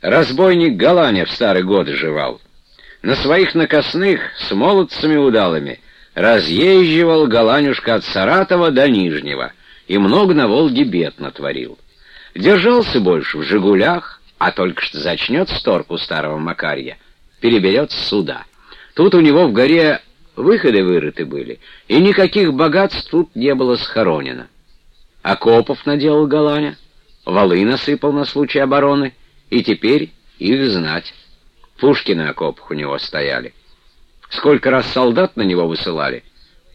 Разбойник Галаня в старые годы жевал. На своих накосных с молодцами удалыми разъезживал Галанюшка от Саратова до Нижнего и много на Волге бед натворил. Держался больше в «Жигулях», а только что зачнет сторку старого Макарья, переберет сюда. Тут у него в горе выходы вырыты были, и никаких богатств тут не было схоронено. Окопов наделал Галаня, валы насыпал на случай обороны, и теперь их знать. Пушки на окопах у него стояли. Сколько раз солдат на него высылали.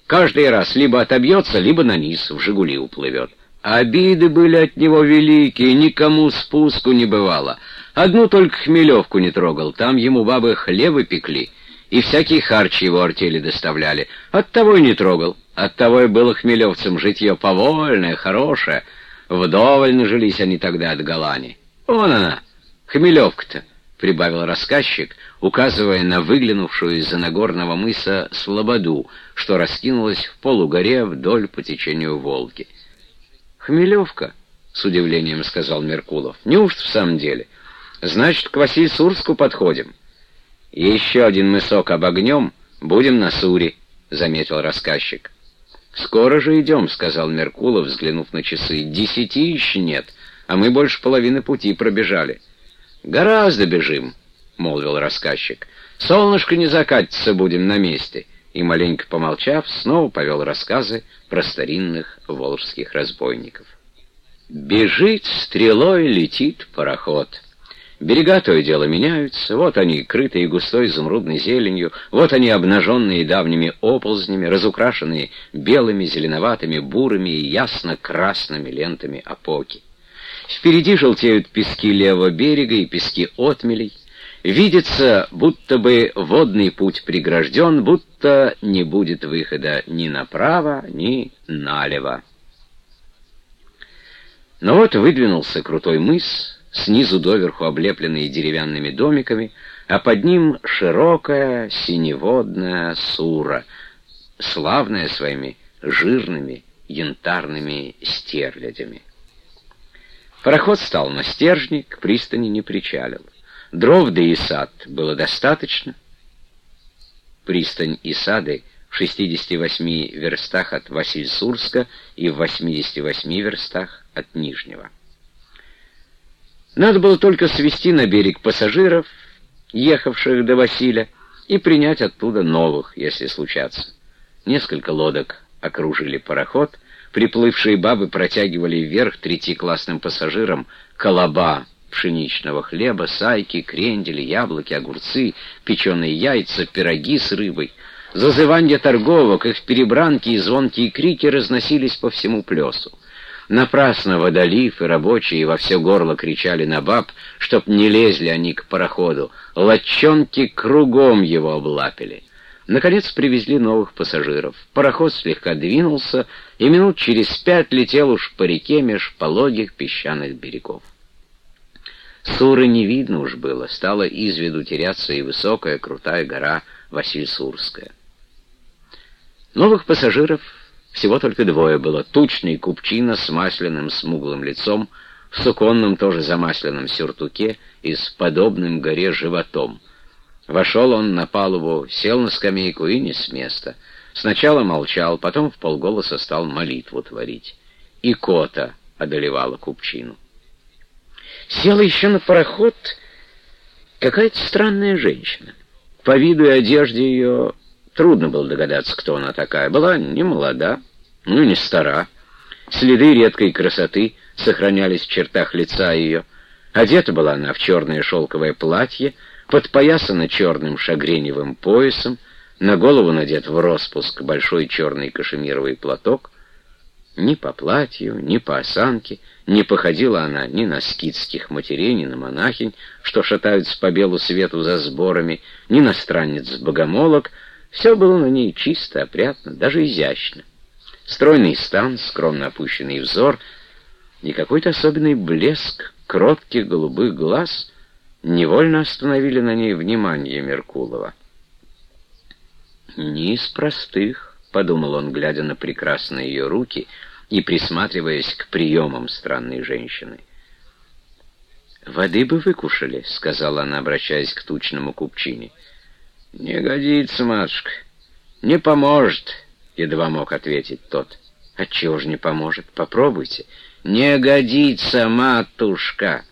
Каждый раз либо отобьется, либо на низ, в «Жигули» уплывет. Обиды были от него великие, никому спуску не бывало. Одну только хмелевку не трогал, там ему бабы хлебы пекли, и всякие харчи его артели доставляли. Оттого и не трогал, оттого и было хмелевцам житье повольное, хорошее. Вдоволь нажились они тогда от Галани. Вон она, хмелевка-то, — прибавил рассказчик, указывая на выглянувшую из-за Нагорного мыса слободу, что раскинулась в полугоре вдоль по течению Волги. «Хмелевка», — с удивлением сказал Меркулов. «Неужто в самом деле? Значит, к Василь-Сурску подходим». «Еще один мысок обогнем, будем на Суре», — заметил рассказчик. «Скоро же идем», — сказал Меркулов, взглянув на часы. «Десяти еще нет, а мы больше половины пути пробежали». «Гораздо бежим», — молвил рассказчик. «Солнышко не закатится, будем на месте» и, маленько помолчав, снова повел рассказы про старинных волжских разбойников. Бежит стрелой, летит пароход. Берега то и дело меняются, вот они, крытые густой изумрудной зеленью, вот они, обнаженные давними оползнями, разукрашенные белыми, зеленоватыми, бурыми и ясно-красными лентами опоки. Впереди желтеют пески левого берега и пески отмелей, Видится, будто бы водный путь прегражден, будто не будет выхода ни направо, ни налево. Но вот выдвинулся крутой мыс, снизу доверху облепленный деревянными домиками, а под ним широкая синеводная сура, славная своими жирными янтарными стерлядями. Пароход стал на стержни, к пристани не причалил. Дров да и сад было достаточно. Пристань и сады в 68 верстах от Васильсурска и в 88 верстах от Нижнего. Надо было только свести на берег пассажиров, ехавших до Василя, и принять оттуда новых, если случатся. Несколько лодок окружили пароход, приплывшие бабы протягивали вверх третьеклассным пассажирам колоба пшеничного хлеба, сайки, крендели, яблоки, огурцы, печеные яйца, пироги с рыбой. Зазыванья торговок, их перебранки и звонкие крики разносились по всему плесу. Напрасно водолив и рабочие во все горло кричали на баб, чтоб не лезли они к пароходу. Лодчонки кругом его облапили. Наконец привезли новых пассажиров. Пароход слегка двинулся, и минут через пять летел уж по реке меж пологих песчаных берегов. Суры не видно уж было, стала из виду теряться и высокая крутая гора Васильсурская. Новых пассажиров всего только двое было. Тучный купчина с масляным смуглым лицом, в суконном тоже замасленном сюртуке и с подобным горе животом. Вошел он на палубу, сел на скамейку и не с места. Сначала молчал, потом в полголоса стал молитву творить. И кота одолевала купчину. Села еще на пароход какая-то странная женщина. По виду и одежде ее трудно было догадаться, кто она такая. Была не молода, ну не стара. Следы редкой красоты сохранялись в чертах лица ее. Одета была она в черное шелковое платье, подпоясана черным шагреневым поясом, на голову надет в распуск большой черный кашемировый платок. Ни по платью, ни по осанке не походила она ни на скитских матерей, ни на монахинь, что шатаются по белу свету за сборами, ни на странниц-богомолок. Все было на ней чисто, опрятно, даже изящно. Стройный стан, скромно опущенный взор и какой-то особенный блеск кротких голубых глаз невольно остановили на ней внимание Меркулова. «Не из простых», подумал он, глядя на прекрасные ее руки и присматриваясь к приемам странной женщины. «Воды бы выкушали», — сказала она, обращаясь к тучному купчине. «Не годится, матушка. Не поможет», — едва мог ответить тот. «Отчего же не поможет? Попробуйте». «Не годится, матушка!»